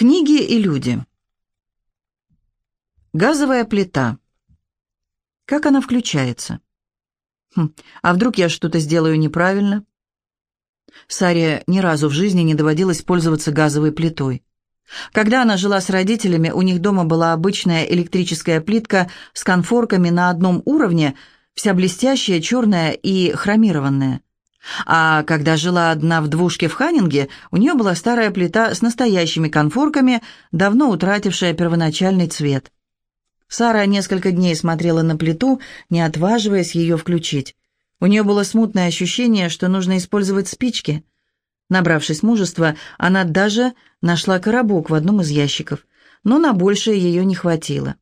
Книги и люди. Газовая плита. Как она включается? Хм, а вдруг я что-то сделаю неправильно? Саре ни разу в жизни не доводилось пользоваться газовой плитой. Когда она жила с родителями, у них дома была обычная электрическая плитка с конфорками на одном уровне, вся блестящая, черная и хромированная. А когда жила одна в двушке в Ханнинге, у нее была старая плита с настоящими конфорками, давно утратившая первоначальный цвет. Сара несколько дней смотрела на плиту, не отваживаясь ее включить. У нее было смутное ощущение, что нужно использовать спички. Набравшись мужества, она даже нашла коробок в одном из ящиков, но на большее ее не хватило.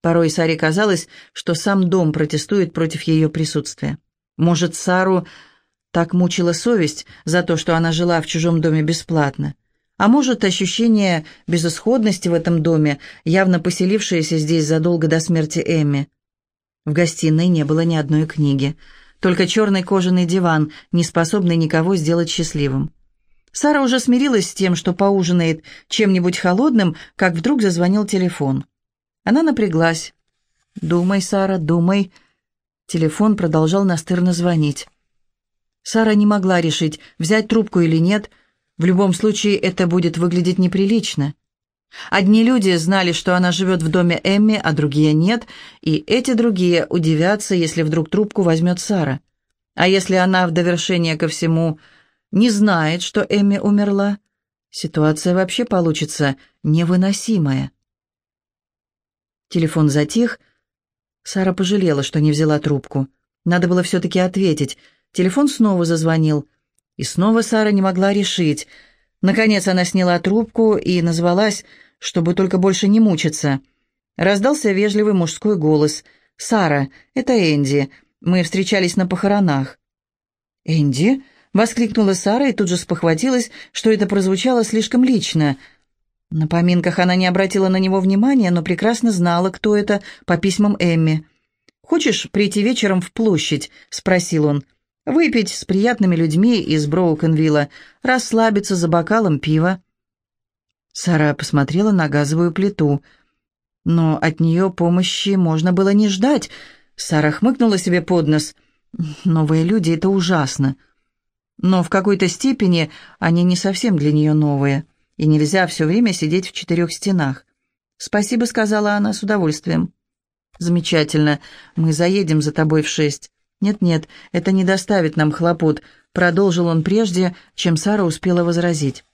Порой Саре казалось, что сам дом протестует против ее присутствия. Может, Сару так мучила совесть за то, что она жила в чужом доме бесплатно. А может, ощущение безысходности в этом доме, явно поселившееся здесь задолго до смерти Эмми. В гостиной не было ни одной книги, только черный кожаный диван, не способный никого сделать счастливым. Сара уже смирилась с тем, что поужинает чем-нибудь холодным, как вдруг зазвонил телефон. Она напряглась. «Думай, Сара, думай». Телефон продолжал настырно звонить. Сара не могла решить, взять трубку или нет. В любом случае, это будет выглядеть неприлично. Одни люди знали, что она живет в доме Эмми, а другие нет, и эти другие удивятся, если вдруг трубку возьмет Сара. А если она в довершение ко всему не знает, что Эмми умерла, ситуация вообще получится невыносимая. Телефон затих. Сара пожалела, что не взяла трубку. Надо было все-таки ответить — Телефон снова зазвонил. И снова Сара не могла решить. Наконец она сняла трубку и назвалась, чтобы только больше не мучиться. Раздался вежливый мужской голос. «Сара, это Энди. Мы встречались на похоронах». «Энди?» — воскликнула Сара и тут же спохватилась, что это прозвучало слишком лично. На поминках она не обратила на него внимания, но прекрасно знала, кто это, по письмам Эмми. «Хочешь прийти вечером в площадь?» — спросил он. Выпить с приятными людьми из Броукенвилла, расслабиться за бокалом пива. Сара посмотрела на газовую плиту. Но от нее помощи можно было не ждать. Сара хмыкнула себе под нос. «Новые люди — это ужасно». Но в какой-то степени они не совсем для нее новые, и нельзя все время сидеть в четырех стенах. «Спасибо», — сказала она с удовольствием. «Замечательно. Мы заедем за тобой в шесть. «Нет-нет, это не доставит нам хлопот», — продолжил он прежде, чем Сара успела возразить.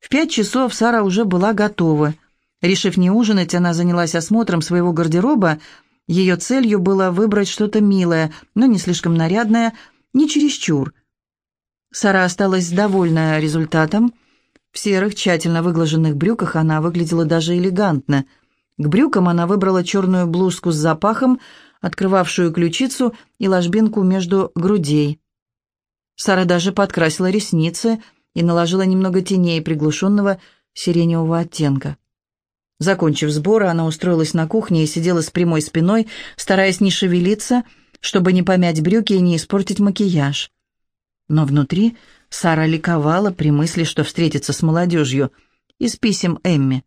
В пять часов Сара уже была готова. Решив не ужинать, она занялась осмотром своего гардероба. Ее целью было выбрать что-то милое, но не слишком нарядное, не чересчур. Сара осталась довольна результатом. В серых, тщательно выглаженных брюках она выглядела даже элегантно. К брюкам она выбрала черную блузку с запахом, открывавшую ключицу и ложбинку между грудей. Сара даже подкрасила ресницы и наложила немного теней приглушенного сиреневого оттенка. Закончив сборы, она устроилась на кухне и сидела с прямой спиной, стараясь не шевелиться, чтобы не помять брюки и не испортить макияж. Но внутри Сара ликовала при мысли, что встретится с молодежью, из писем Эмми.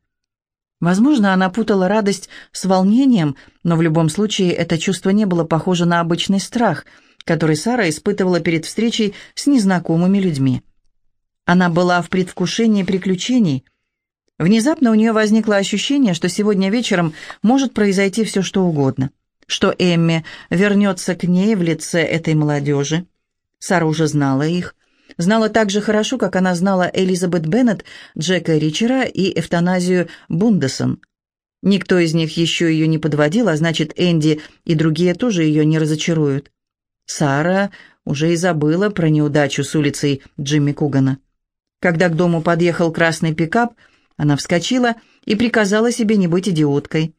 Возможно, она путала радость с волнением, но в любом случае это чувство не было похоже на обычный страх, который Сара испытывала перед встречей с незнакомыми людьми. Она была в предвкушении приключений. Внезапно у нее возникло ощущение, что сегодня вечером может произойти все, что угодно, что Эмми вернется к ней в лице этой молодежи. Сара уже знала их, Знала так же хорошо, как она знала Элизабет Беннет, Джека Ричера и эвтаназию Бундесон. Никто из них еще ее не подводил, а значит, Энди и другие тоже ее не разочаруют. Сара уже и забыла про неудачу с улицей Джимми Кугана. Когда к дому подъехал красный пикап, она вскочила и приказала себе не быть идиоткой.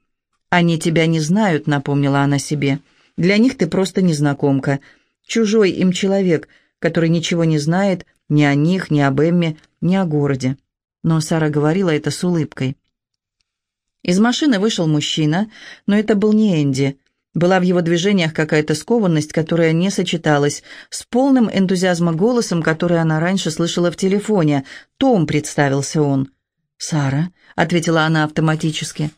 «Они тебя не знают», — напомнила она себе. «Для них ты просто незнакомка. Чужой им человек, который ничего не знает ни о них, ни об Эмме, ни о городе. Но Сара говорила это с улыбкой. Из машины вышел мужчина, но это был не Энди. Была в его движениях какая-то скованность, которая не сочеталась с полным энтузиазмом голосом, который она раньше слышала в телефоне. «Том», — представился он. «Сара», — ответила она автоматически.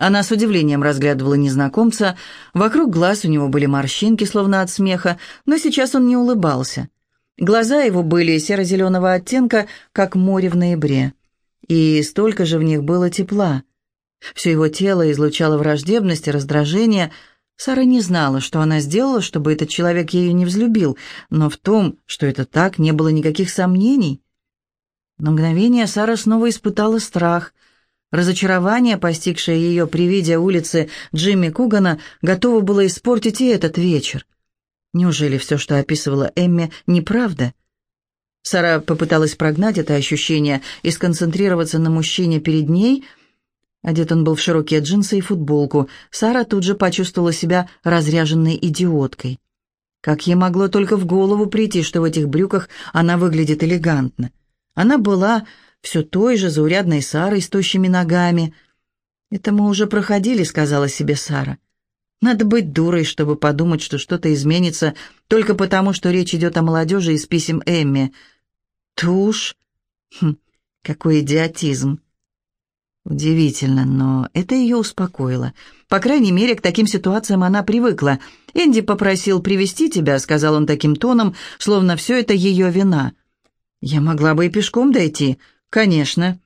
Она с удивлением разглядывала незнакомца. Вокруг глаз у него были морщинки, словно от смеха, но сейчас он не улыбался. Глаза его были серо-зеленого оттенка, как море в ноябре. И столько же в них было тепла. Все его тело излучало враждебность и раздражение. Сара не знала, что она сделала, чтобы этот человек ею не взлюбил, но в том, что это так, не было никаких сомнений. На мгновение Сара снова испытала страх. Разочарование, постигшее ее при виде улицы Джимми Кугана, готово было испортить и этот вечер. Неужели все, что описывала Эмми, неправда? Сара попыталась прогнать это ощущение и сконцентрироваться на мужчине перед ней. Одет он был в широкие джинсы и футболку. Сара тут же почувствовала себя разряженной идиоткой. Как ей могло только в голову прийти, что в этих брюках она выглядит элегантно? Она была все той же заурядной Сарой с тощими ногами. «Это мы уже проходили», — сказала себе Сара. «Надо быть дурой, чтобы подумать, что что-то изменится только потому, что речь идет о молодежи из писем Эмми. Тушь? Хм, какой идиотизм!» Удивительно, но это ее успокоило. По крайней мере, к таким ситуациям она привыкла. «Энди попросил привести тебя», — сказал он таким тоном, словно все это ее вина. «Я могла бы и пешком дойти». «Конечно».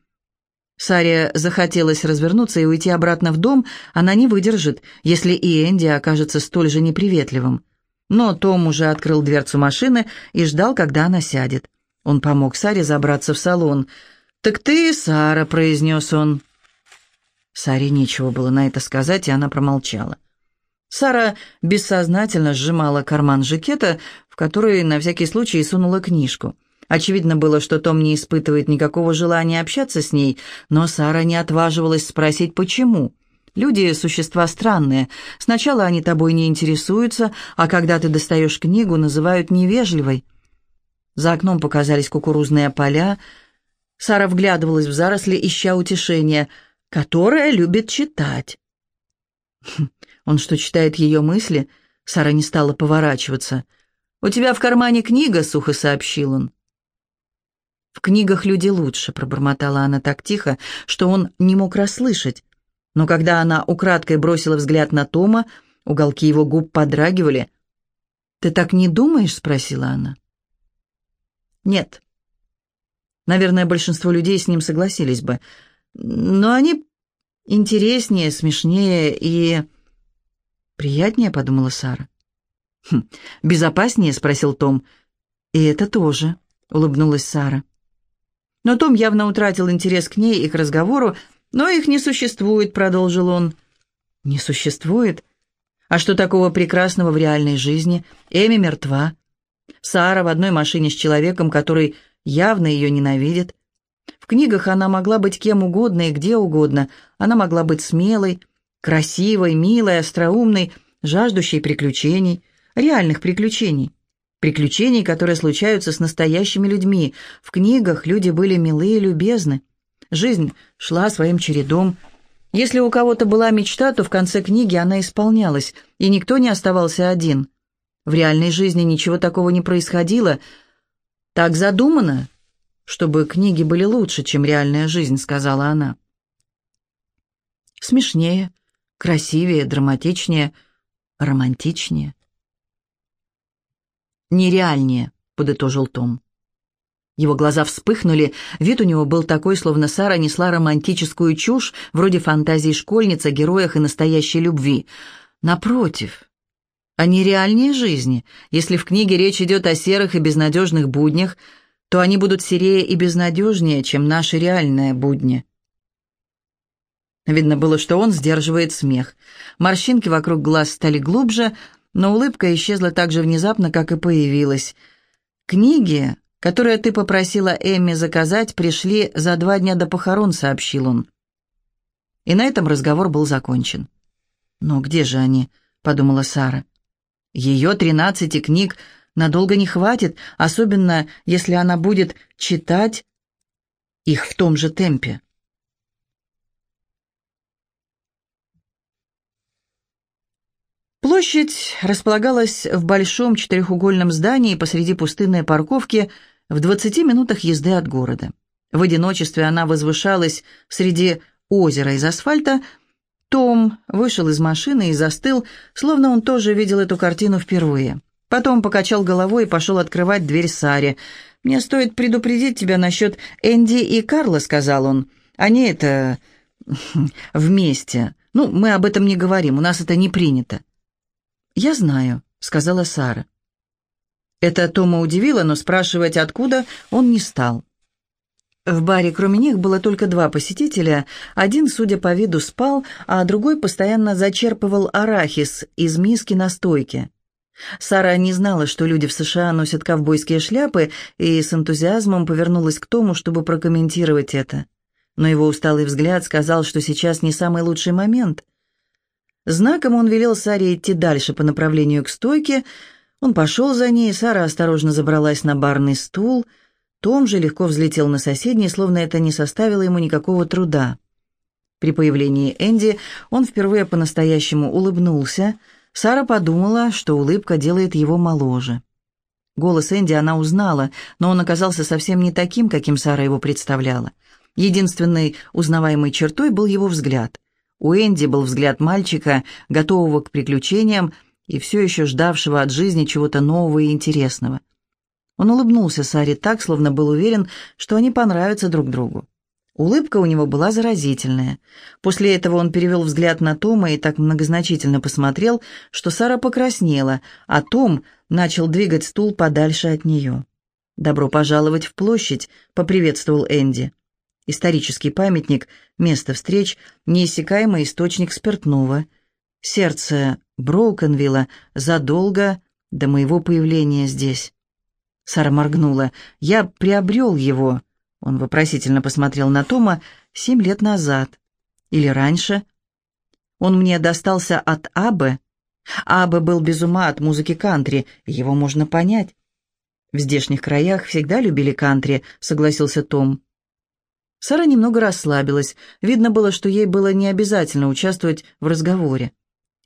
Саре захотелось развернуться и уйти обратно в дом, она не выдержит, если и Энди окажется столь же неприветливым. Но Том уже открыл дверцу машины и ждал, когда она сядет. Он помог Саре забраться в салон. «Так ты, Сара», — произнес он. Саре нечего было на это сказать, и она промолчала. Сара бессознательно сжимала карман жакета, в который на всякий случай сунула книжку. Очевидно было, что Том не испытывает никакого желания общаться с ней, но Сара не отваживалась спросить, почему. Люди – существа странные. Сначала они тобой не интересуются, а когда ты достаешь книгу, называют невежливой. За окном показались кукурузные поля. Сара вглядывалась в заросли, ища утешения, которое любит читать. Хм, он что, читает ее мысли? Сара не стала поворачиваться. «У тебя в кармане книга», — сухо сообщил он. «В книгах люди лучше», — пробормотала она так тихо, что он не мог расслышать. Но когда она украдкой бросила взгляд на Тома, уголки его губ подрагивали. «Ты так не думаешь?» — спросила она. «Нет». Наверное, большинство людей с ним согласились бы. Но они интереснее, смешнее и... «Приятнее», — подумала Сара. «Хм, «Безопаснее?» — спросил Том. «И это тоже», — улыбнулась Сара. Но Том явно утратил интерес к ней и к разговору. «Но их не существует», — продолжил он. «Не существует? А что такого прекрасного в реальной жизни? Эми мертва. Сара в одной машине с человеком, который явно ее ненавидит. В книгах она могла быть кем угодно и где угодно. Она могла быть смелой, красивой, милой, остроумной, жаждущей приключений, реальных приключений. Приключений, которые случаются с настоящими людьми. В книгах люди были милые и любезны. Жизнь шла своим чередом. Если у кого-то была мечта, то в конце книги она исполнялась, и никто не оставался один. В реальной жизни ничего такого не происходило. Так задумано, чтобы книги были лучше, чем реальная жизнь, сказала она. Смешнее, красивее, драматичнее, романтичнее нереальнее», — подытожил Том. Его глаза вспыхнули, вид у него был такой, словно Сара несла романтическую чушь, вроде фантазии школьниц о героях и настоящей любви. Напротив, о нереальнее жизни. Если в книге речь идет о серых и безнадежных буднях, то они будут серее и безнадежнее, чем наши реальные будни. Видно было, что он сдерживает смех. Морщинки вокруг глаз стали глубже, но улыбка исчезла так же внезапно, как и появилась. «Книги, которые ты попросила Эмми заказать, пришли за два дня до похорон», — сообщил он. И на этом разговор был закончен. «Но где же они?» — подумала Сара. «Ее тринадцати книг надолго не хватит, особенно если она будет читать их в том же темпе». Площадь располагалась в большом четырехугольном здании посреди пустынной парковки в 20 минутах езды от города. В одиночестве она возвышалась среди озера из асфальта. Том вышел из машины и застыл, словно он тоже видел эту картину впервые. Потом покачал головой и пошел открывать дверь Саре. «Мне стоит предупредить тебя насчет Энди и Карла», — сказал он. «Они это... вместе. Ну, мы об этом не говорим, у нас это не принято». «Я знаю», — сказала Сара. Это Тома удивило, но спрашивать, откуда, он не стал. В баре кроме них было только два посетителя. Один, судя по виду, спал, а другой постоянно зачерпывал арахис из миски на стойке. Сара не знала, что люди в США носят ковбойские шляпы, и с энтузиазмом повернулась к Тому, чтобы прокомментировать это. Но его усталый взгляд сказал, что сейчас не самый лучший момент. Знаком он велел Саре идти дальше по направлению к стойке. Он пошел за ней, Сара осторожно забралась на барный стул. Том же легко взлетел на соседний, словно это не составило ему никакого труда. При появлении Энди он впервые по-настоящему улыбнулся – Сара подумала, что улыбка делает его моложе. Голос Энди она узнала, но он оказался совсем не таким, каким Сара его представляла. Единственной узнаваемой чертой был его взгляд. У Энди был взгляд мальчика, готового к приключениям и все еще ждавшего от жизни чего-то нового и интересного. Он улыбнулся Саре так, словно был уверен, что они понравятся друг другу. Улыбка у него была заразительная. После этого он перевел взгляд на Тома и так многозначительно посмотрел, что Сара покраснела, а Том начал двигать стул подальше от нее. «Добро пожаловать в площадь», — поприветствовал Энди. Исторический памятник, место встреч, неиссякаемый источник спиртного. Сердце Броукенвилла задолго до моего появления здесь. Сара моргнула. «Я приобрел его», — он вопросительно посмотрел на Тома семь лет назад. Или раньше. Он мне достался от Абы. Абы был без ума от музыки кантри, его можно понять. В здешних краях всегда любили кантри, согласился Том. Сара немного расслабилась. Видно было, что ей было не обязательно участвовать в разговоре.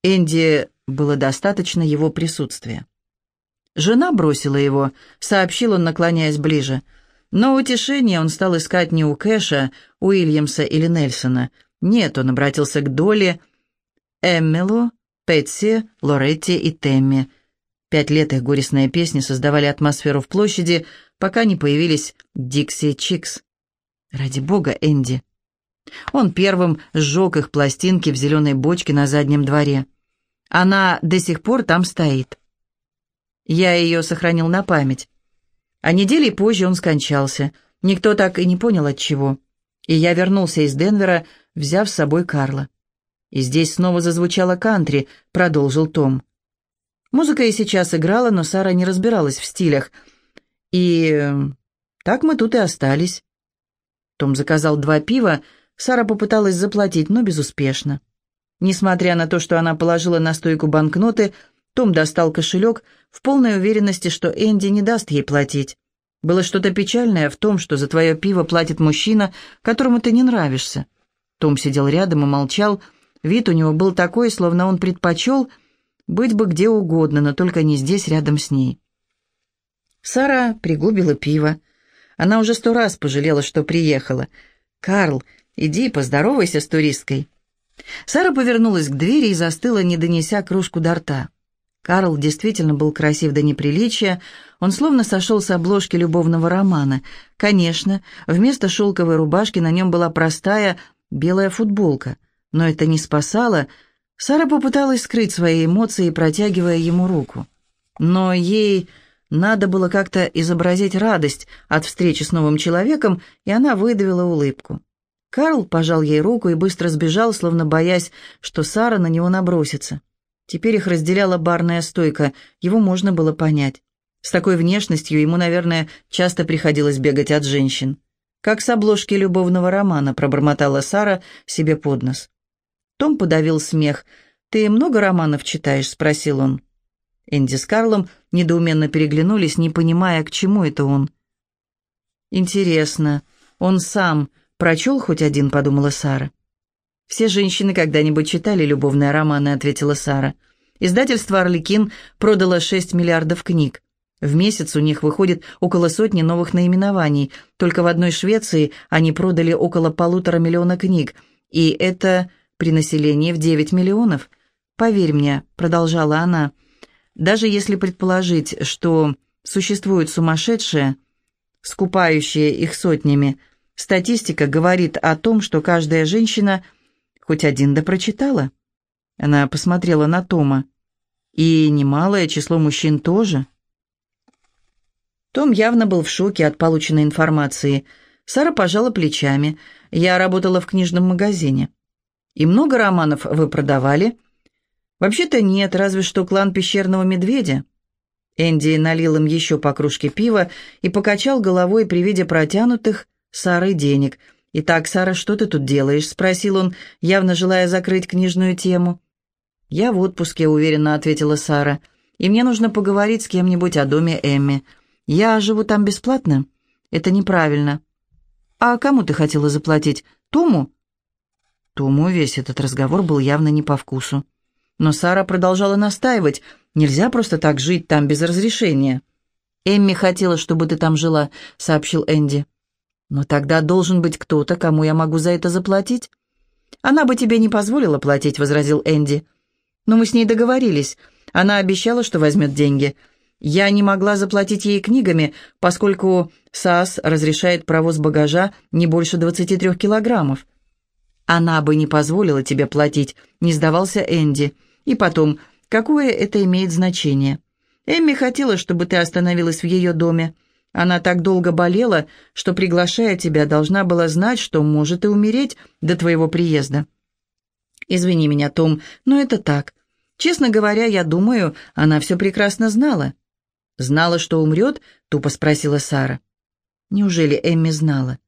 Энди было достаточно его присутствия. Жена бросила его, сообщил он, наклоняясь ближе – но утешение он стал искать не у Кэша, Уильямса или Нельсона. Нет, он обратился к Долли, Эммелу, Пэтси, Лоретти и Темми. Пять лет их горестные песни создавали атмосферу в площади, пока не появились Дикси Чикс. Ради бога, Энди. Он первым сжег их пластинки в зеленой бочке на заднем дворе. Она до сих пор там стоит. Я ее сохранил на память. А недели позже он скончался. Никто так и не понял от чего. И я вернулся из Денвера, взяв с собой Карла. И здесь снова зазвучала кантри, продолжил Том. Музыка и сейчас играла, но Сара не разбиралась в стилях. И так мы тут и остались. Том заказал два пива, Сара попыталась заплатить, но безуспешно. Несмотря на то, что она положила на стойку банкноты, том достал кошелек в полной уверенности, что Энди не даст ей платить. Было что-то печальное в том, что за твое пиво платит мужчина, которому ты не нравишься. Том сидел рядом и молчал. Вид у него был такой, словно он предпочел быть бы где угодно, но только не здесь, рядом с ней. Сара пригубила пиво. Она уже сто раз пожалела, что приехала. «Карл, иди поздоровайся с туристкой». Сара повернулась к двери и застыла, не донеся кружку до рта. Карл действительно был красив до неприличия, он словно сошел с обложки любовного романа. Конечно, вместо шелковой рубашки на нем была простая белая футболка, но это не спасало. Сара попыталась скрыть свои эмоции, протягивая ему руку. Но ей надо было как-то изобразить радость от встречи с новым человеком, и она выдавила улыбку. Карл пожал ей руку и быстро сбежал, словно боясь, что Сара на него набросится. Теперь их разделяла барная стойка, его можно было понять. С такой внешностью ему, наверное, часто приходилось бегать от женщин. «Как с обложки любовного романа», — пробормотала Сара себе под нос. Том подавил смех. «Ты много романов читаешь?» — спросил он. Энди с Карлом недоуменно переглянулись, не понимая, к чему это он. «Интересно, он сам прочел хоть один?» — подумала Сара. «Все женщины когда-нибудь читали любовные романы», — ответила Сара. «Издательство «Орликин» продало 6 миллиардов книг. В месяц у них выходит около сотни новых наименований. Только в одной Швеции они продали около полутора миллиона книг, и это при населении в 9 миллионов. «Поверь мне», — продолжала она, — «даже если предположить, что существуют сумасшедшие, скупающие их сотнями, статистика говорит о том, что каждая женщина хоть один да прочитала». Она посмотрела на Тома. «И немалое число мужчин тоже». Том явно был в шоке от полученной информации. Сара пожала плечами. «Я работала в книжном магазине». «И много романов вы продавали?» «Вообще-то нет, разве что клан пещерного медведя». Энди налил им еще по кружке пива и покачал головой при виде протянутых Сарой денег. «Итак, Сара, что ты тут делаешь?» — спросил он, явно желая закрыть книжную тему. «Я в отпуске», — уверенно ответила Сара. «И мне нужно поговорить с кем-нибудь о доме Эмми. Я живу там бесплатно? Это неправильно. А кому ты хотела заплатить? Тому? Тому весь этот разговор был явно не по вкусу. Но Сара продолжала настаивать. Нельзя просто так жить там без разрешения. «Эмми хотела, чтобы ты там жила», — сообщил Энди. «Но тогда должен быть кто-то, кому я могу за это заплатить». «Она бы тебе не позволила платить», — возразил Энди. «Но мы с ней договорились. Она обещала, что возьмет деньги. Я не могла заплатить ей книгами, поскольку САС разрешает провоз багажа не больше 23 килограммов. Она бы не позволила тебе платить, не сдавался Энди. И потом, какое это имеет значение? Эмми хотела, чтобы ты остановилась в ее доме. Она так долго болела, что, приглашая тебя, должна была знать, что может и умереть до твоего приезда. Извини меня, Том, но это так. Честно говоря, я думаю, она все прекрасно знала. «Знала, что умрет?» — тупо спросила Сара. Неужели Эмми знала?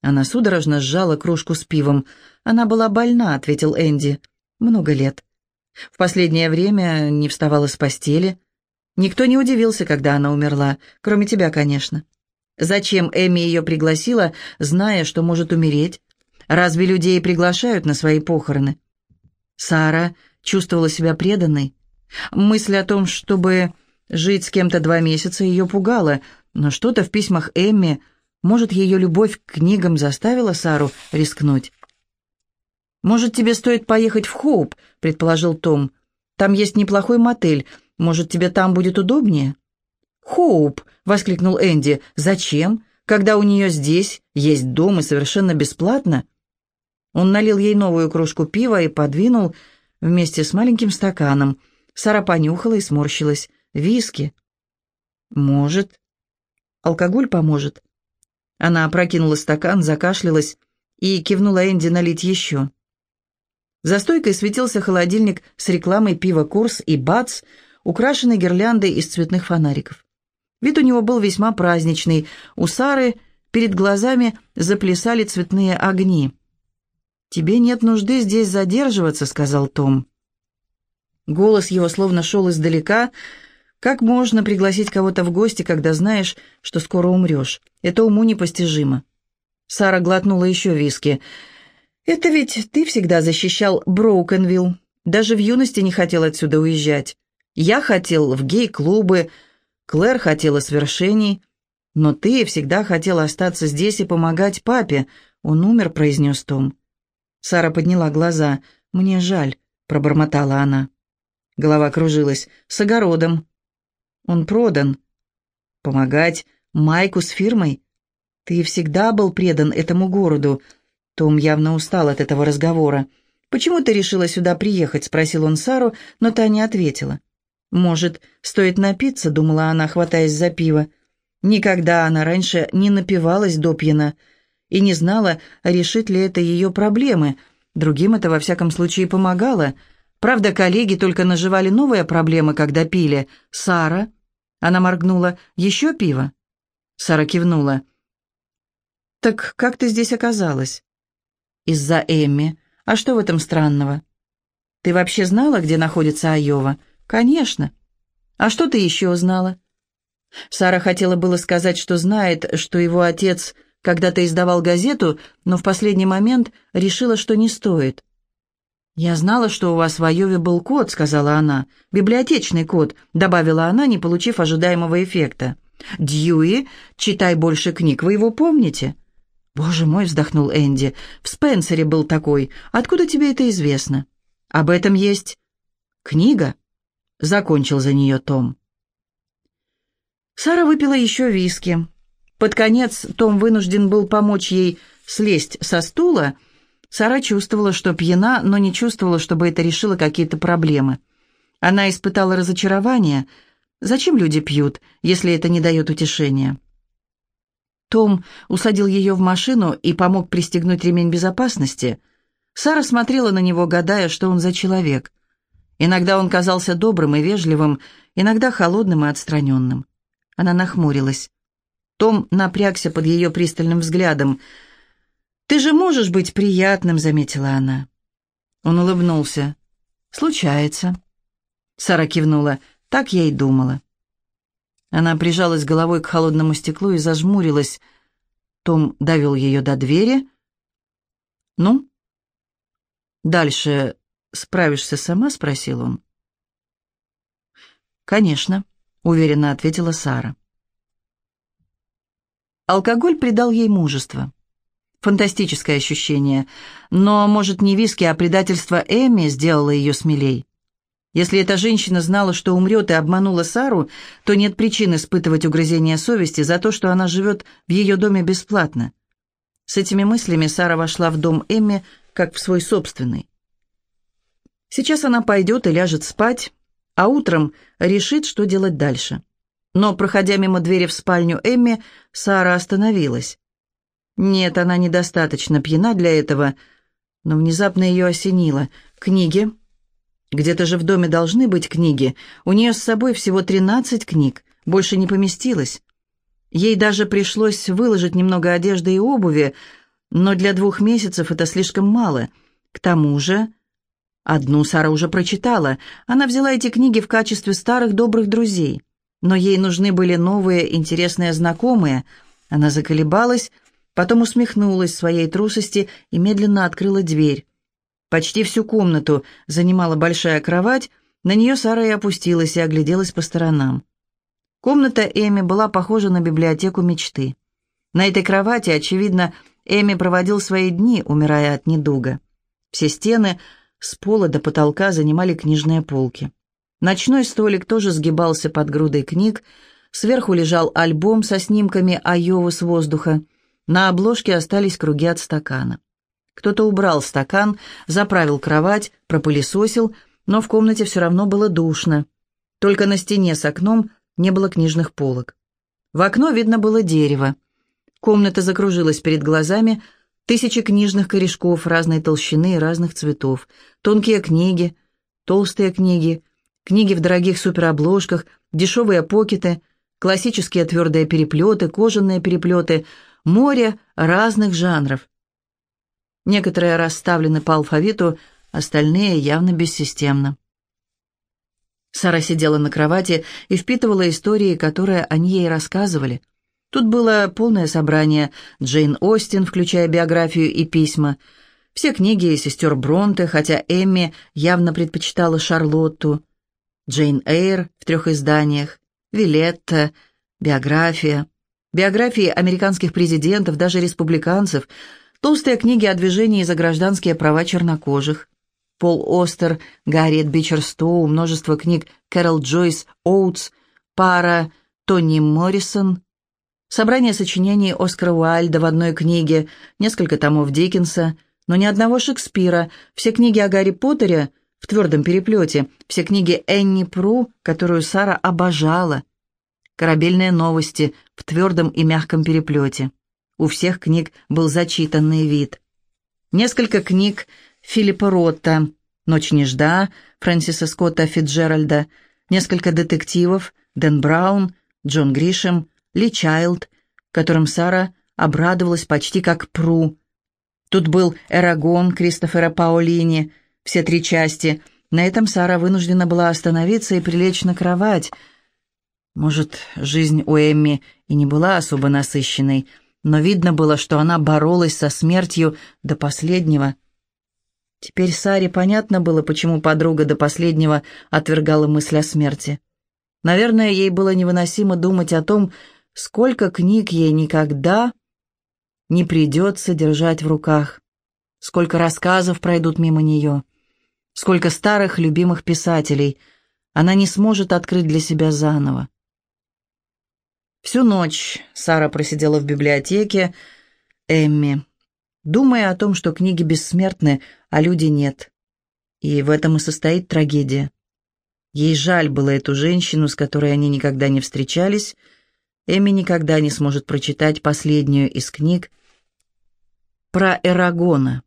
Она судорожно сжала кружку с пивом. «Она была больна», — ответил Энди. «Много лет. В последнее время не вставала с постели. Никто не удивился, когда она умерла, кроме тебя, конечно. Зачем Эмми ее пригласила, зная, что может умереть? Разве людей приглашают на свои похороны?» Сара чувствовала себя преданной. Мысль о том, чтобы Жить с кем-то два месяца ее пугало, но что-то в письмах Эмми, может, ее любовь к книгам заставила Сару рискнуть. «Может, тебе стоит поехать в Хоуп?» — предположил Том. «Там есть неплохой мотель. Может, тебе там будет удобнее?» «Хоуп!» — воскликнул Энди. «Зачем? Когда у нее здесь есть дом и совершенно бесплатно?» Он налил ей новую кружку пива и подвинул вместе с маленьким стаканом. Сара понюхала и сморщилась. Виски? Может. Алкоголь поможет. Она опрокинула стакан, закашлялась и кивнула Энди налить еще. За стойкой светился холодильник с рекламой пива «Курс» и «Бац», украшенный гирляндой из цветных фонариков. Вид у него был весьма праздничный. У Сары перед глазами заплясали цветные огни. «Тебе нет нужды здесь задерживаться», — сказал Том. Голос его словно шел издалека, — как можно пригласить кого-то в гости, когда знаешь, что скоро умрешь? Это уму непостижимо. Сара глотнула еще виски. «Это ведь ты всегда защищал Броукенвилл. Даже в юности не хотел отсюда уезжать. Я хотел в гей-клубы, Клэр хотела свершений. Но ты всегда хотел остаться здесь и помогать папе. Он умер», — произнес Том. Сара подняла глаза. «Мне жаль», — пробормотала она. Голова кружилась. «С огородом. Он продан. Помогать Майку с фирмой? Ты всегда был предан этому городу. Том явно устал от этого разговора. «Почему ты решила сюда приехать?» — спросил он Сару, но та не ответила. «Может, стоит напиться?» — думала она, хватаясь за пиво. Никогда она раньше не напивалась до пьяна и не знала, решит ли это ее проблемы. Другим это, во всяком случае, помогало — Правда, коллеги только наживали новые проблемы, когда пили. Сара... Она моргнула. «Еще пиво?» Сара кивнула. «Так как ты здесь оказалась?» «Из-за Эмми. А что в этом странного?» «Ты вообще знала, где находится Айова?» «Конечно. А что ты еще узнала?» Сара хотела было сказать, что знает, что его отец когда-то издавал газету, но в последний момент решила, что не стоит. «Я знала, что у вас в Айове был код», — сказала она. «Библиотечный код», — добавила она, не получив ожидаемого эффекта. «Дьюи, читай больше книг, вы его помните?» «Боже мой», — вздохнул Энди, — «в Спенсере был такой. Откуда тебе это известно?» «Об этом есть книга», — закончил за нее Том. Сара выпила еще виски. Под конец Том вынужден был помочь ей слезть со стула, — Сара чувствовала, что пьяна, но не чувствовала, чтобы это решило какие-то проблемы. Она испытала разочарование. Зачем люди пьют, если это не дает утешения? Том усадил ее в машину и помог пристегнуть ремень безопасности. Сара смотрела на него, гадая, что он за человек. Иногда он казался добрым и вежливым, иногда холодным и отстраненным. Она нахмурилась. Том напрягся под ее пристальным взглядом – «Ты же можешь быть приятным», — заметила она. Он улыбнулся. «Случается». Сара кивнула. «Так я и думала». Она прижалась головой к холодному стеклу и зажмурилась. Том довел ее до двери. «Ну?» «Дальше справишься сама?» — спросил он. «Конечно», — уверенно ответила Сара. Алкоголь придал ей мужество. Фантастическое ощущение. Но, может, не виски, а предательство Эми сделало ее смелей. Если эта женщина знала, что умрет и обманула Сару, то нет причин испытывать угрызение совести за то, что она живет в ее доме бесплатно. С этими мыслями Сара вошла в дом Эмми, как в свой собственный. Сейчас она пойдет и ляжет спать, а утром решит, что делать дальше. Но, проходя мимо двери в спальню Эмми, Сара остановилась. Нет, она недостаточно пьяна для этого, но внезапно ее осенило. Книги. Где-то же в доме должны быть книги. У нее с собой всего тринадцать книг, больше не поместилось. Ей даже пришлось выложить немного одежды и обуви, но для двух месяцев это слишком мало. К тому же... Одну Сара уже прочитала. Она взяла эти книги в качестве старых добрых друзей. Но ей нужны были новые интересные знакомые. Она заколебалась, Потом усмехнулась своей трусости и медленно открыла дверь. Почти всю комнату занимала большая кровать, на нее Сара и опустилась и огляделась по сторонам. Комната Эми была похожа на библиотеку мечты. На этой кровати, очевидно, Эми проводил свои дни, умирая от недуга. Все стены с пола до потолка занимали книжные полки. Ночной столик тоже сгибался под грудой книг, сверху лежал альбом со снимками Айовы с воздуха, на обложке остались круги от стакана. Кто-то убрал стакан, заправил кровать, пропылесосил, но в комнате все равно было душно. Только на стене с окном не было книжных полок. В окно видно было дерево. Комната закружилась перед глазами, тысячи книжных корешков разной толщины и разных цветов, тонкие книги, толстые книги, книги в дорогих суперобложках, дешевые покеты, классические твердые переплеты, кожаные переплеты — море разных жанров. Некоторые расставлены по алфавиту, остальные явно бессистемно. Сара сидела на кровати и впитывала истории, которые они ей рассказывали. Тут было полное собрание Джейн Остин, включая биографию и письма, все книги сестер Бронте, хотя Эмми явно предпочитала Шарлотту, Джейн Эйр в трех изданиях, Вилетта, биография, биографии американских президентов, даже республиканцев, толстые книги о движении за гражданские права чернокожих, Пол Остер, Гарриет Бичерстоу, множество книг Кэрол Джойс Оутс, пара Тони Моррисон, собрание сочинений Оскара Уайльда в одной книге, несколько томов Диккенса, но ни одного Шекспира, все книги о Гарри Поттере в твердом переплете, все книги Энни Пру, которую Сара обожала – корабельные новости в твердом и мягком переплете. У всех книг был зачитанный вид. Несколько книг Филиппа Ротта, «Ночь нежда», Фрэнсиса Скотта Фитджеральда, несколько детективов, Дэн Браун, Джон Гришем, Ли Чайлд, которым Сара обрадовалась почти как Пру. Тут был Эрагон Кристофера Паолини, все три части. На этом Сара вынуждена была остановиться и прилечь на кровать – может, жизнь у Эмми и не была особо насыщенной, но видно было, что она боролась со смертью до последнего. Теперь Саре понятно было, почему подруга до последнего отвергала мысль о смерти. Наверное, ей было невыносимо думать о том, сколько книг ей никогда не придется держать в руках, сколько рассказов пройдут мимо нее, сколько старых любимых писателей она не сможет открыть для себя заново. Всю ночь Сара просидела в библиотеке Эмми, думая о том, что книги бессмертны, а люди нет. И в этом и состоит трагедия. Ей жаль было эту женщину, с которой они никогда не встречались. Эми никогда не сможет прочитать последнюю из книг про Эрагона.